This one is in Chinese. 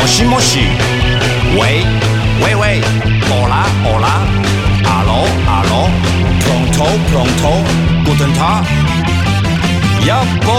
摩西摩西，喂喂喂，欧啦欧啦，阿罗阿罗，pronto pronto，guten tag，要不。